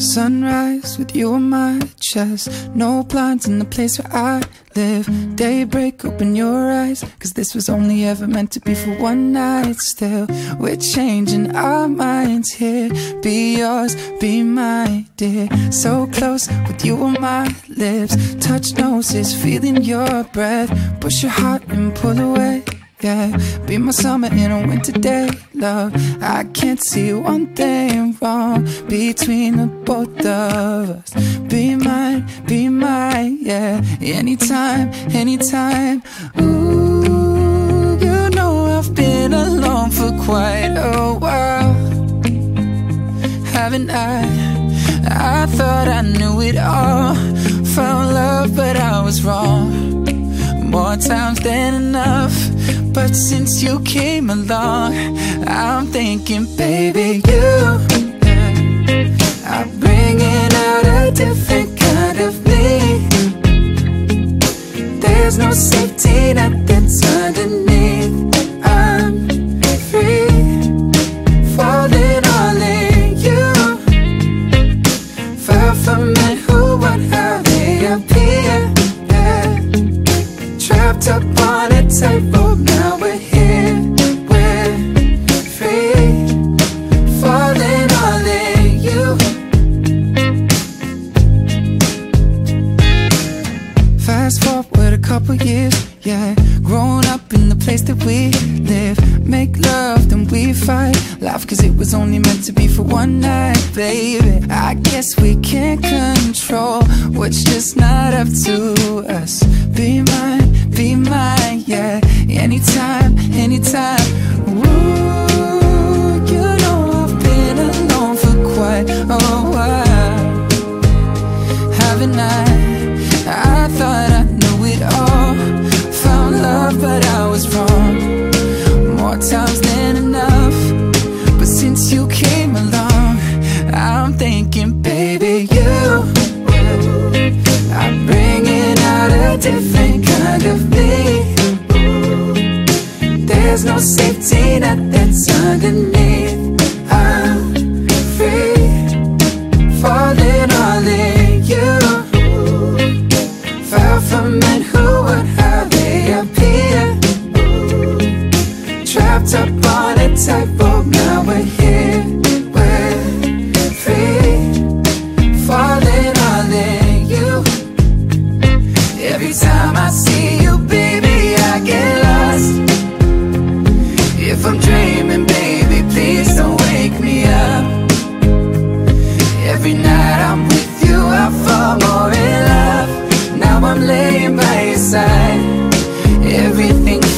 Sunrise with you on my chest. No blinds in the place where I live. Daybreak, open your eyes. Cause this was only ever meant to be for one night. Still, we're changing our minds here. Be yours, be my dear. So close with you on my lips. Touch noses, feeling your breath. Push your heart and pull away yeah. Be my summer in a winter day, love. I can't see one thing wrong between the both of us. Be mine, be mine, yeah. Anytime, anytime. Ooh, you know I've been alone for quite a while. Haven't I? I thought I knew it all. Found love, but I was wrong more times than enough. But since you came along, I'm thinking, baby, you are bringing out a different kind of me. There's no safety net that's underneath. I'm free, falling all in you. Far from yeah, growing up in the place that we live. Make love, then we fight. Laugh, cause it was only meant to be for one night, baby. I guess we can't control what's just not up to us. Be mine, be mine, yeah. Anytime, anytime. Ooh, you know I've been alone for quite a while. Haven't? I no safety net that's underneath.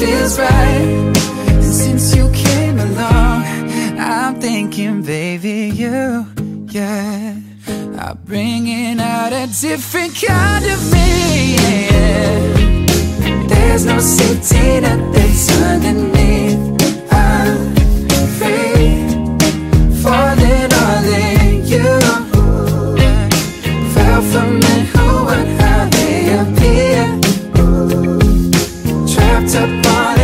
Feels right. And since you came along, I'm thinking, baby, you, yeah, are bringing out a different kind of me. Yeah. There's no safety net upon